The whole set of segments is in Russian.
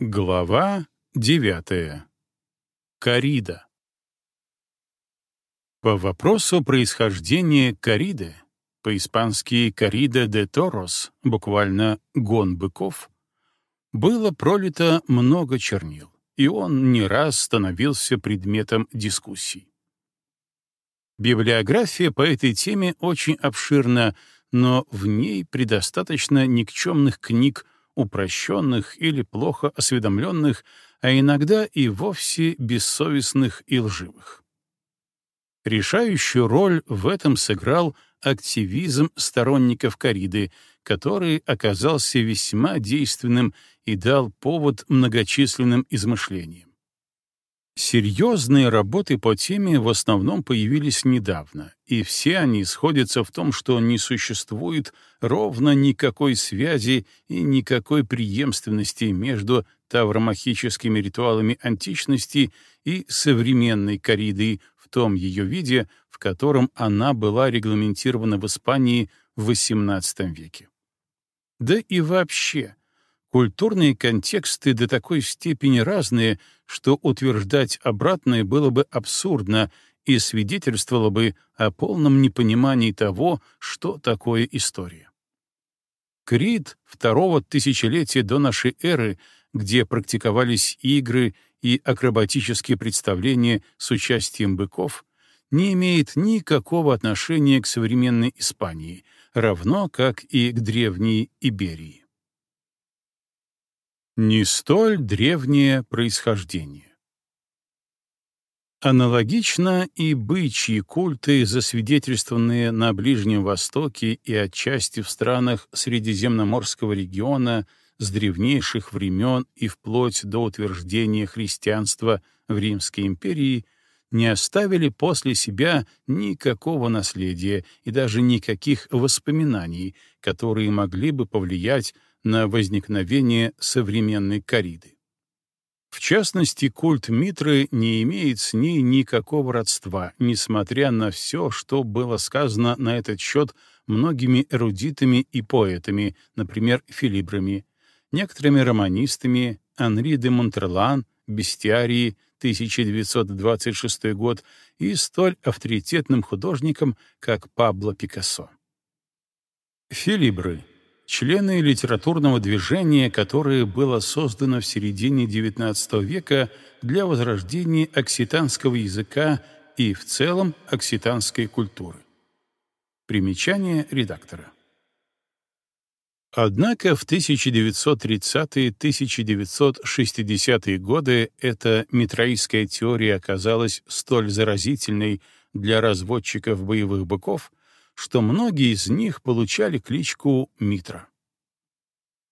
Глава девятая. Корида. По вопросу происхождения кориды, по-испански «корида де торос», буквально «гон быков», было пролито много чернил, и он не раз становился предметом дискуссий. Библиография по этой теме очень обширна, но в ней предостаточно никчемных книг упрощенных или плохо осведомленных, а иногда и вовсе бессовестных и лживых. Решающую роль в этом сыграл активизм сторонников кориды, который оказался весьма действенным и дал повод многочисленным измышлениям. Серьезные работы по теме в основном появились недавно, и все они сходятся в том, что не существует ровно никакой связи и никакой преемственности между тавромахическими ритуалами античности и современной коридой в том ее виде, в котором она была регламентирована в Испании в XVIII веке. Да и вообще, Культурные контексты до такой степени разные, что утверждать обратное было бы абсурдно и свидетельствовало бы о полном непонимании того, что такое история. Крит второго тысячелетия до нашей эры, где практиковались игры и акробатические представления с участием быков, не имеет никакого отношения к современной Испании, равно как и к древней Иберии не столь древнее происхождение. Аналогично и бычьи культы, засвидетельствованные на Ближнем Востоке и отчасти в странах Средиземноморского региона с древнейших времен и вплоть до утверждения христианства в Римской империи, не оставили после себя никакого наследия и даже никаких воспоминаний, которые могли бы повлиять на возникновение современной кориды. В частности, культ Митры не имеет с ней никакого родства, несмотря на все, что было сказано на этот счет многими эрудитами и поэтами, например, филибрами, некоторыми романистами, Анри де Монтерлан, Бестиарии, 1926 год, и столь авторитетным художником, как Пабло Пикассо. Филибры члены литературного движения, которое было создано в середине XIX века для возрождения окситанского языка и в целом окситанской культуры. Примечание редактора. Однако в 1930-1960-е годы эта митраистская теория оказалась столь заразительной для разводчиков боевых быков, что многие из них получали кличку Митра.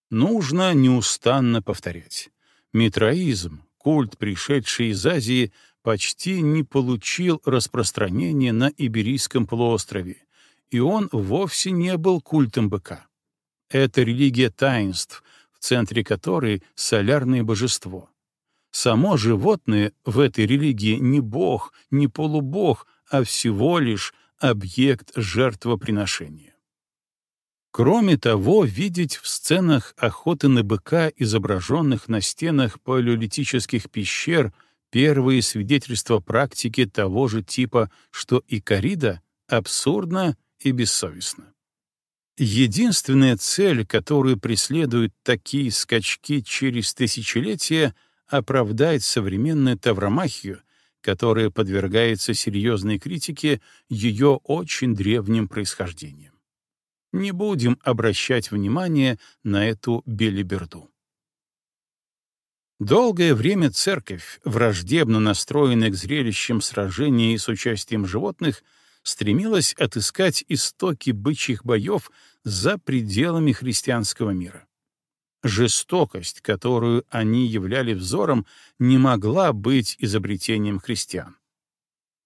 Нужно неустанно повторять. Митраизм, культ, пришедший из Азии, почти не получил распространения на Иберийском полуострове, и он вовсе не был культом быка. Это религия таинств, в центре которой солярное божество. Само животное в этой религии не бог, не полубог, а всего лишь объект жертвоприношения. Кроме того, видеть в сценах охоты на быка, изображенных на стенах палеолитических пещер, первые свидетельства практики того же типа, что и корида, абсурдно и бессовестно. Единственная цель, которую преследуют такие скачки через тысячелетия — оправдать современную тавромахию которая подвергается серьезной критике ее очень древним происхождением. Не будем обращать внимание на эту белиберду. Долгое время церковь, враждебно настроенная к зрелищам сражений с участием животных, стремилась отыскать истоки бычьих боев за пределами христианского мира. Жестокость, которую они являли взором, не могла быть изобретением христиан.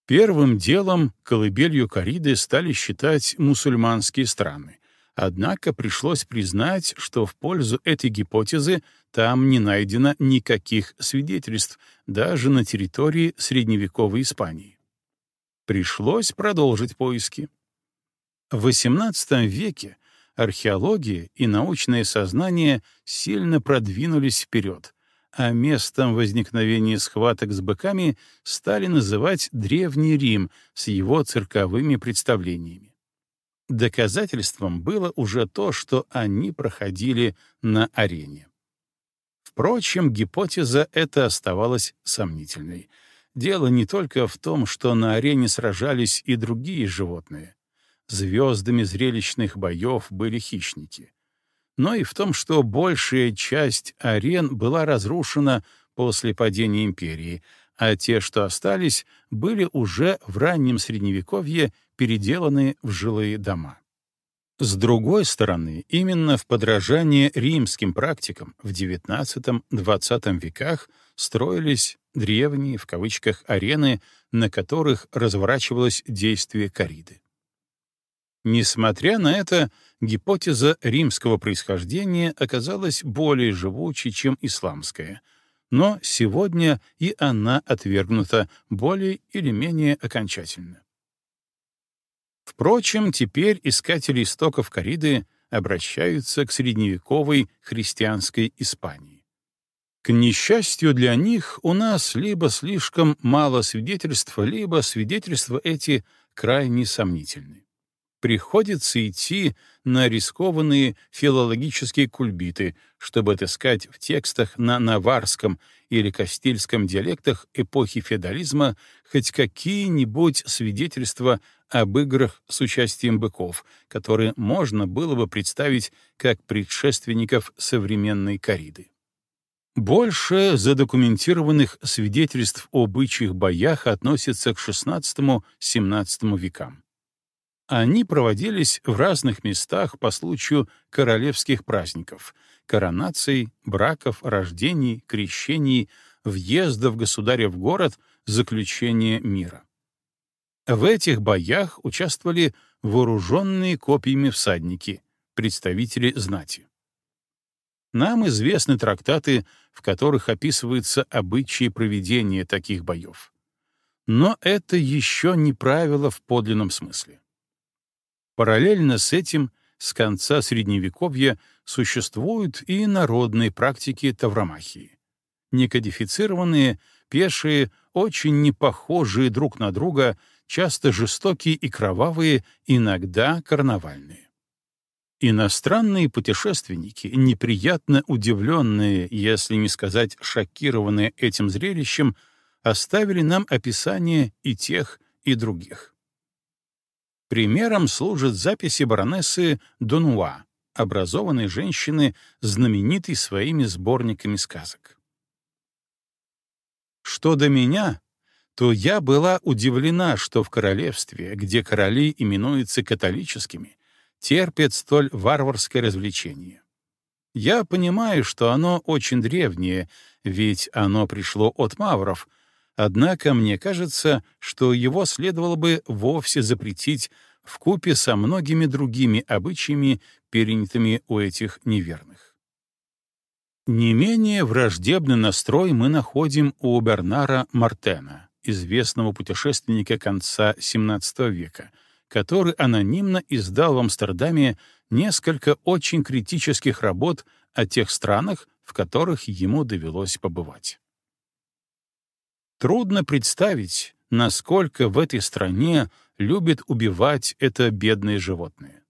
Первым делом колыбелью кориды стали считать мусульманские страны, однако пришлось признать, что в пользу этой гипотезы там не найдено никаких свидетельств, даже на территории средневековой Испании. Пришлось продолжить поиски. В XVIII веке археология и научное сознание сильно продвинулись вперед, а местом возникновения схваток с быками стали называть Древний Рим с его цирковыми представлениями. Доказательством было уже то, что они проходили на арене. Впрочем, гипотеза эта оставалась сомнительной. Дело не только в том, что на арене сражались и другие животные. Звездами зрелищных боев были хищники. Но и в том, что большая часть арен была разрушена после падения империи, а те, что остались, были уже в раннем Средневековье переделаны в жилые дома. С другой стороны, именно в подражание римским практикам в XIX-XX веках строились древние, в кавычках, арены, на которых разворачивалось действие кориды. Несмотря на это, гипотеза римского происхождения оказалась более живучей, чем исламская, но сегодня и она отвергнута более или менее окончательно. Впрочем, теперь искатели истоков кориды обращаются к средневековой христианской Испании. К несчастью для них, у нас либо слишком мало свидетельств, либо свидетельства эти крайне сомнительны приходится идти на рискованные филологические кульбиты, чтобы отыскать в текстах на наварском или кастильском диалектах эпохи феодализма хоть какие-нибудь свидетельства об играх с участием быков, которые можно было бы представить как предшественников современной кориды. Больше задокументированных свидетельств о бычьих боях относится к XVI-XVII векам. Они проводились в разных местах по случаю королевских праздников — коронаций, браков, рождений, крещений, въезда в государя в город, заключения мира. В этих боях участвовали вооруженные копьями всадники, представители знати. Нам известны трактаты, в которых описываются обычаи проведения таких боев. Но это еще не правило в подлинном смысле. Параллельно с этим с конца Средневековья существуют и народные практики тавромахии. Некодифицированные, пешие, очень непохожие друг на друга, часто жестокие и кровавые, иногда карнавальные. Иностранные путешественники, неприятно удивленные, если не сказать шокированные этим зрелищем, оставили нам описание и тех, и других. Примером служат записи баронессы Донуа, образованной женщины, знаменитой своими сборниками сказок. Что до меня, то я была удивлена, что в королевстве, где короли именуются католическими, терпят столь варварское развлечение. Я понимаю, что оно очень древнее, ведь оно пришло от мавров — Однако мне кажется, что его следовало бы вовсе запретить в купе со многими другими обычаями, перенятыми у этих неверных. Не менее враждебный настрой мы находим у Бернара Мартена, известного путешественника конца XVII века, который анонимно издал в Амстердаме несколько очень критических работ о тех странах, в которых ему довелось побывать. Трудно представить, насколько в этой стране любит убивать это бедное животное.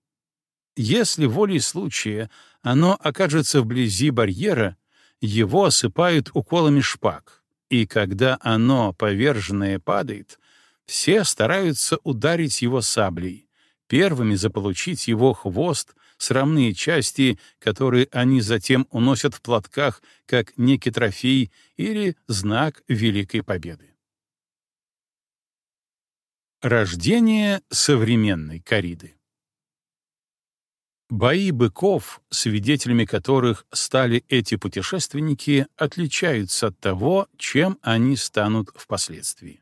Если волей случая оно окажется вблизи барьера, его осыпают уколами шпаг, и когда оно, поверженное, падает, все стараются ударить его саблей, первыми заполучить его хвост, срамные части, которые они затем уносят в платках, как некий трофей или знак Великой Победы. Рождение современной кориды Бои быков, свидетелями которых стали эти путешественники, отличаются от того, чем они станут впоследствии.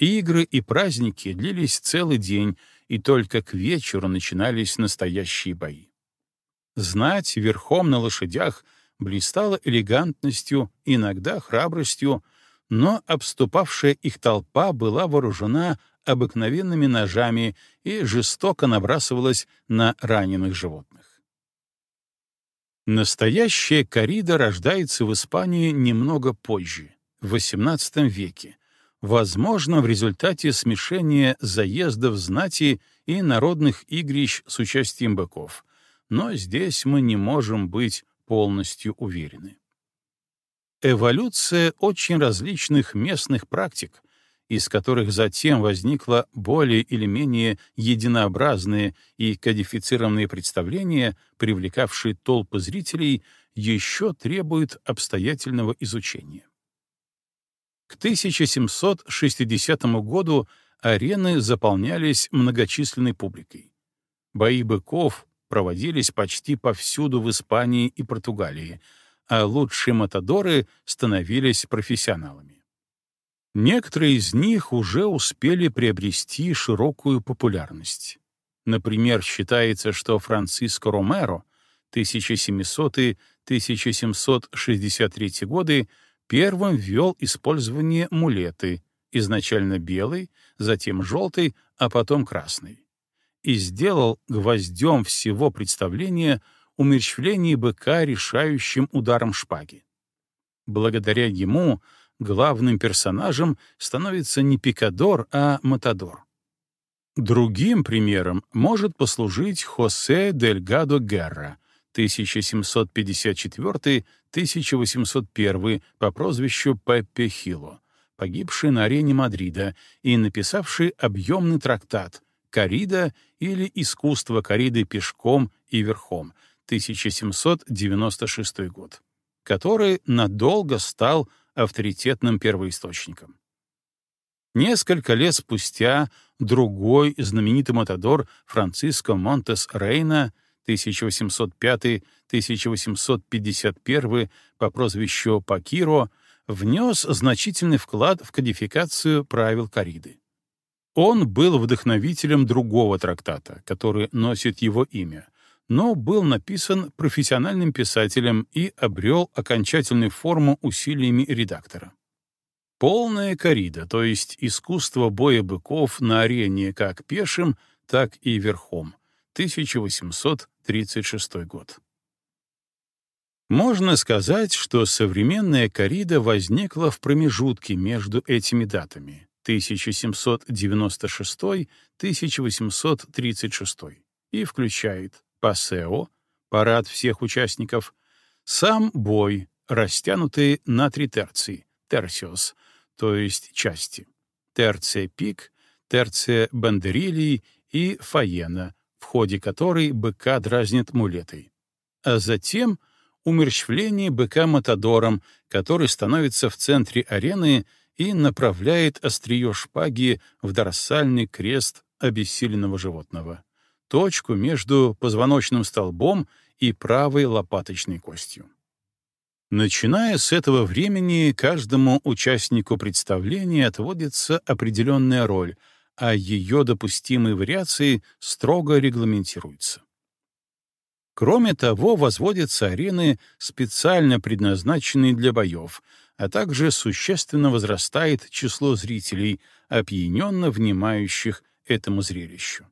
Игры и праздники длились целый день, и только к вечеру начинались настоящие бои. Знать верхом на лошадях блистала элегантностью, иногда храбростью, но обступавшая их толпа была вооружена обыкновенными ножами и жестоко набрасывалась на раненых животных. Настоящая коррида рождается в Испании немного позже, в XVIII веке, возможно, в результате смешения заездов знати и народных игрищ с участием быков, но здесь мы не можем быть полностью уверены. Эволюция очень различных местных практик, из которых затем возникло более или менее единообразные и кодифицированные представления, привлекавшие толпы зрителей, еще требует обстоятельного изучения. К 1760 году арены заполнялись многочисленной публикой. Бои быков проводились почти повсюду в Испании и Португалии, а лучшие матадоры становились профессионалами. Некоторые из них уже успели приобрести широкую популярность. Например, считается, что Франциско Ромеро 1700-1763 годы первым ввел использование мулеты, изначально белый, затем желтый, а потом красный, и сделал гвоздем всего представления умерщвление быка решающим ударом шпаги. Благодаря ему главным персонажем становится не пикадор, а матадор. Другим примером может послужить Хосе Дельгадо Герра, 1754-1801 по прозвищу Пеппе Хило, погибший на арене Мадрида и написавший объемный трактат «Корида» или «Искусство кориды пешком и верхом» 1796 год, который надолго стал авторитетным первоисточником. Nесколько лет спустя другой знаменитый матадор Франциско Монтес Рейна 1805-1851 по прозвищу Пакиро внес значительный вклад в кодификацию правил кориды. Он был вдохновителем другого трактата, который носит его имя, но был написан профессиональным писателем и обрел окончательную форму усилиями редактора. Полная корида, то есть искусство боя быков на арене как пешим, так и верхом, 1836 год. Можно сказать, что современная корида возникла в промежутке между этими датами 1796-1836 и включает пасео, парад всех участников, сам бой, растянутый на три терции, терсиос, то есть части, терция пик, терция бандерилий и фаена, в ходе которой быка дразнит мулетой. А затем умерщвление быка матадором, который становится в центре арены и направляет острие шпаги в дорсальный крест обессиленного животного точку между позвоночным столбом и правой лопаточной костью. Начиная с этого времени, каждому участнику представления отводится определенная роль, а ее допустимые вариации строго регламентируются. Кроме того, возводятся арены, специально предназначенные для боев, а также существенно возрастает число зрителей, опьяненно внимающих этому зрелищу.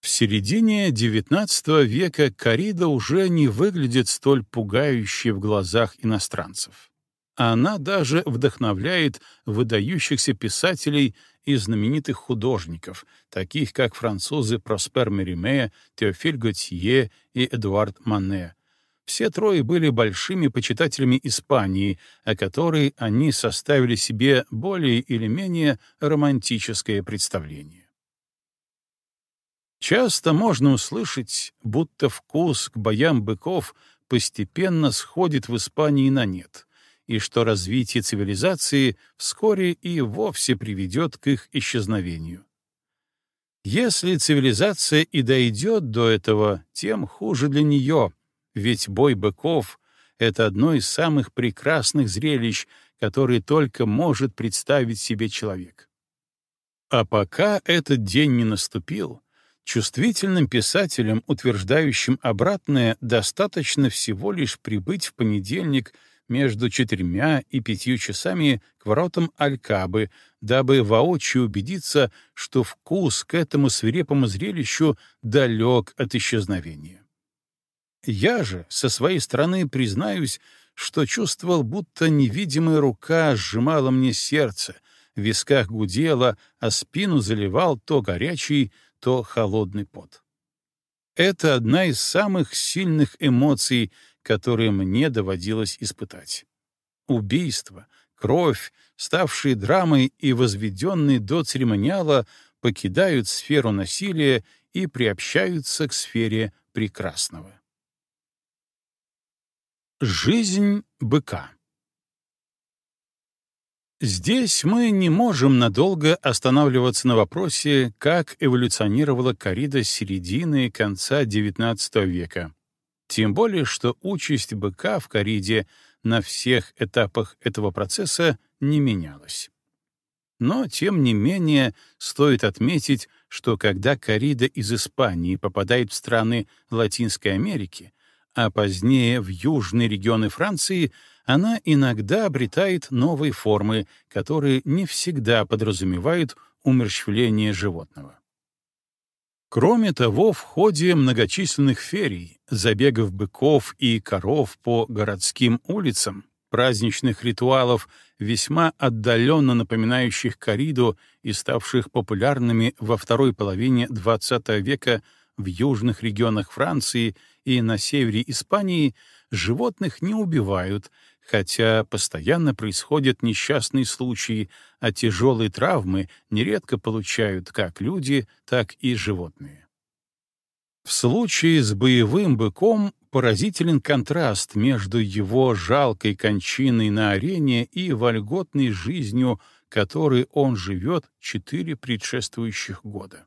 В середине XIX века корида уже не выглядит столь пугающей в глазах иностранцев. Она даже вдохновляет выдающихся писателей и знаменитых художников, таких как французы Проспер Мериме, Теофиль Готье и Эдуард Мане. Все трое были большими почитателями Испании, о которой они составили себе более или менее романтическое представление. Часто можно услышать, будто вкус к боям быков постепенно сходит в Испании на нет, и что развитие цивилизации вскоре и вовсе приведет к их исчезновению. Если цивилизация и дойдет до этого, тем хуже для нее, ведь бой быков — это одно из самых прекрасных зрелищ, которые только может представить себе человек. А пока этот день не наступил, Чувствительным писателям, утверждающим обратное, достаточно всего лишь прибыть в понедельник между четырьмя и пятью часами к воротам Алькабы, дабы воочию убедиться, что вкус к этому свирепому зрелищу далек от исчезновения. Я же, со своей стороны, признаюсь, что чувствовал, будто невидимая рука сжимала мне сердце, в висках гудела, а спину заливал то горячий, то холодный пот. Это одна из самых сильных эмоций, которые мне доводилось испытать. Убийство, кровь, ставшие драмой и возведенные до церемониала, покидают сферу насилия и приобщаются к сфере прекрасного. Жизнь быка Здесь мы не можем надолго останавливаться на вопросе, как эволюционировала коррида середины и конца XIX века. Тем более, что участь быка в корриде на всех этапах этого процесса не менялась. Но, тем не менее, стоит отметить, что когда коррида из Испании попадает в страны Латинской Америки, а позднее в южные регионы Франции, она иногда обретает новые формы, которые не всегда подразумевают умерщвление животного. Кроме того, в ходе многочисленных ферий, забегов быков и коров по городским улицам, праздничных ритуалов, весьма отдаленно напоминающих кориду и ставших популярными во второй половине XX века в южных регионах Франции и на севере Испании животных не убивают, хотя постоянно происходят несчастные случаи, а тяжелые травмы нередко получают как люди, так и животные. В случае с боевым быком поразителен контраст между его жалкой кончиной на арене и вольготной жизнью, которой он живет четыре предшествующих года.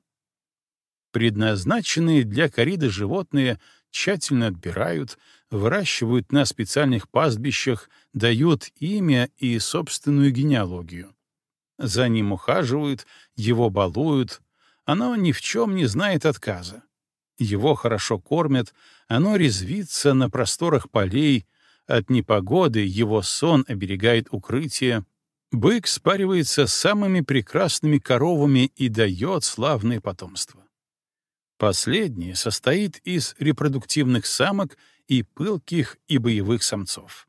Предназначенные для кориды животные тщательно отбирают, выращивают на специальных пастбищах, дают имя и собственную генеалогию. За ним ухаживают, его балуют, оно ни в чем не знает отказа. Его хорошо кормят, оно резвится на просторах полей, от непогоды его сон оберегает укрытие. Бык спаривается с самыми прекрасными коровами и дает славное потомство. Последнее состоит из репродуктивных самок и пылких и боевых самцов.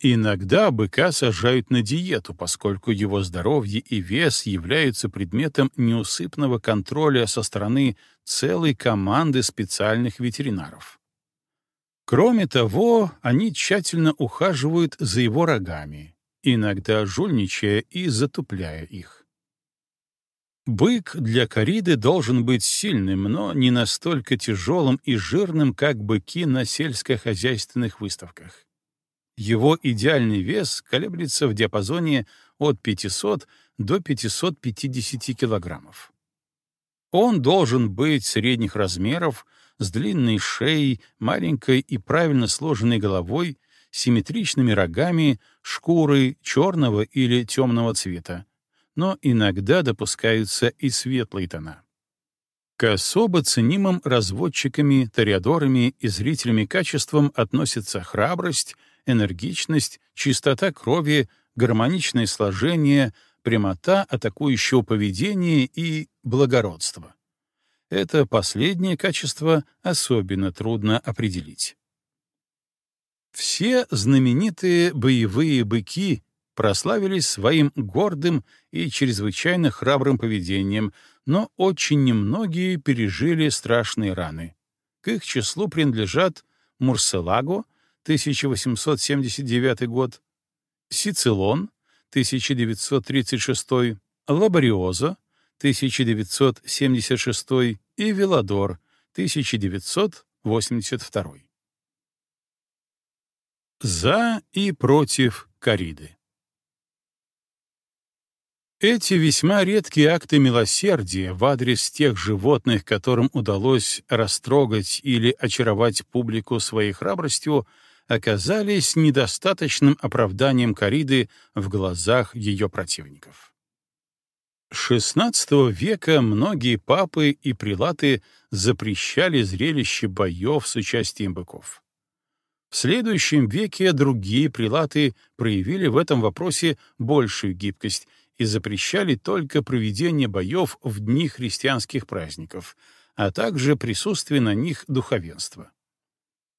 Иногда быка сажают на диету, поскольку его здоровье и вес являются предметом неусыпного контроля со стороны целой команды специальных ветеринаров. Кроме того, они тщательно ухаживают за его рогами, иногда жульничая и затупляя их. Бык для кориды должен быть сильным, но не настолько тяжелым и жирным, как быки на сельскохозяйственных выставках. Его идеальный вес колеблется в диапазоне от 500 до 550 килограммов. Он должен быть средних размеров, с длинной шеей, маленькой и правильно сложенной головой, симметричными рогами, шкурой черного или темного цвета, но иногда допускаются и светлые тона. К особо ценимым разводчиками, ториадорами и зрителями качествам относятся храбрость, энергичность, чистота крови, гармоничное сложение, прямота атакующего поведения и благородство. Это последнее качество особенно трудно определить. Все знаменитые боевые быки прославились своим гордым и чрезвычайно храбрым поведением, но очень немногие пережили страшные раны. К их числу принадлежат Мурселаго, 1879 год, Сицилон, 1936, Лабариозо, 1976 и Веладор, 1982. За и против кориды. Эти весьма редкие акты милосердия в адрес тех животных, которым удалось растрогать или очаровать публику своей храбростью, оказались недостаточным оправданием кориды в глазах ее противников. XVI века многие папы и прилаты запрещали зрелище боев с участием быков. В следующем веке другие прилаты проявили в этом вопросе большую гибкость и запрещали только проведение боев в дни христианских праздников, а также присутствие на них духовенства.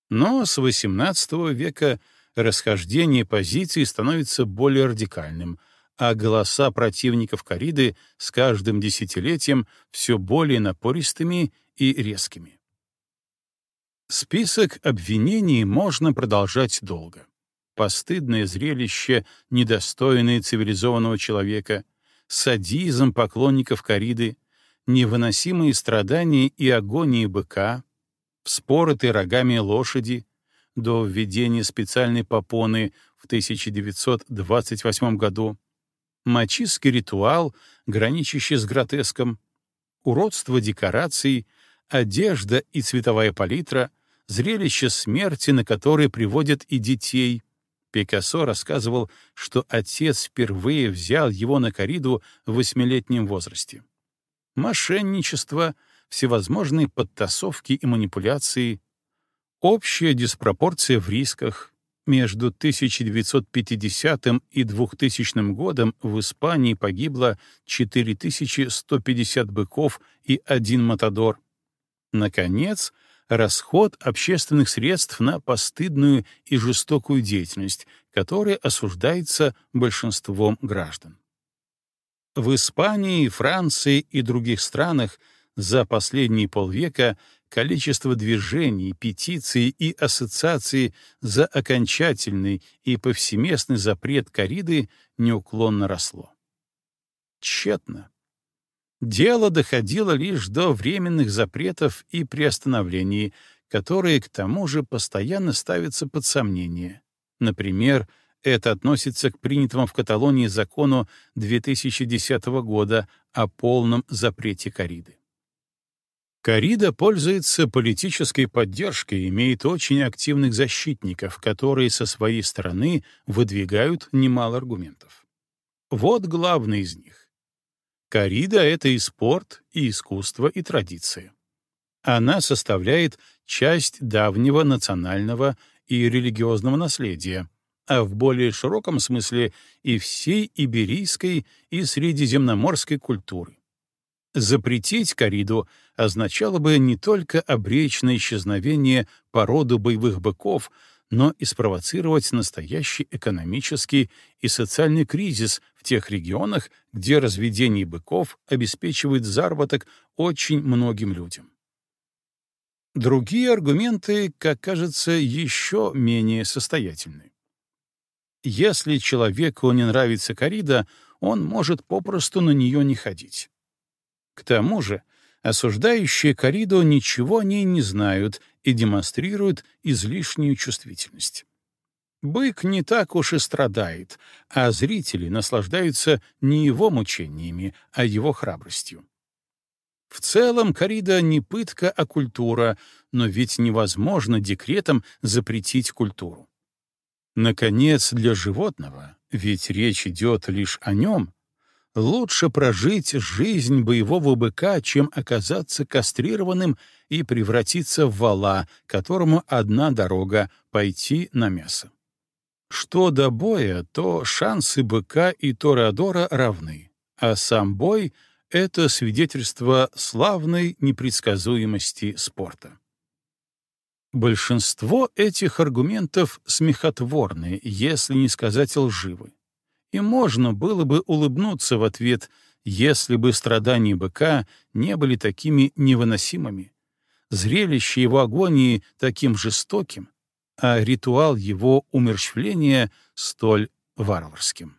Но с XVIII века расхождение позиций становится более радикальным, а голоса противников кориды с каждым десятилетием все более напористыми и резкими. Список обвинений можно продолжать долго. Постыдное зрелище, недостойное цивилизованного человека, садизм поклонников кориды, невыносимые страдания и агонии быка, вспоротые рогами лошади, до введения специальной попоны в 1928 году, мачистский ритуал, граничащий с гротеском, уродство декораций, одежда и цветовая палитра, зрелище смерти, на которое приводят и детей. Пикассо рассказывал, что отец впервые взял его на кориду в восьмилетнем возрасте. Мошенничество, всевозможные подтасовки и манипуляции, общая диспропорция в рисках, между 1950 и 2000 годом в Испании погибло 4150 быков и один матадор. Наконец, расход общественных средств на постыдную и жестокую деятельность, которая осуждается большинством граждан. В Испании, Франции и других странах за последние полвека количество движений, петиций и ассоциаций за окончательный и повсеместный запрет кориды неуклонно росло. Тщетно. Дело доходило лишь до временных запретов и приостановлений, которые, к тому же, постоянно ставятся под сомнение. Например, это относится к принятому в Каталонии закону 2010 года о полном запрете кориды. Корида пользуется политической поддержкой и имеет очень активных защитников, которые со своей стороны выдвигают немало аргументов. Вот главный из них. Корида — это и спорт, и искусство, и традиция. Она составляет часть давнего национального и религиозного наследия, а в более широком смысле и всей иберийской и средиземноморской культуры. Запретить кориду означало бы не только обречь на исчезновение породу боевых быков, но и спровоцировать настоящий экономический и социальный кризис в тех регионах, где разведение быков обеспечивает заработок очень многим людям. Другие аргументы, как кажется, еще менее состоятельны. Если человеку не нравится корида, он может попросту на нее не ходить. К тому же, осуждающие кориду ничего о ней не знают и демонстрируют излишнюю чувствительность. Бык не так уж и страдает, а зрители наслаждаются не его мучениями, а его храбростью. В целом, корида не пытка, а культура, но ведь невозможно декретом запретить культуру. Наконец, для животного, ведь речь идет лишь о нем, Лучше прожить жизнь боевого быка, чем оказаться кастрированным и превратиться в вала, которому одна дорога — пойти на мясо. Что до боя, то шансы быка и Тореадора равны, а сам бой — это свидетельство славной непредсказуемости спорта. Большинство этих аргументов смехотворны, если не сказать лживы и можно было бы улыбнуться в ответ, если бы страдания быка не были такими невыносимыми, зрелище его агонии таким жестоким, а ритуал его умерщвления столь варварским.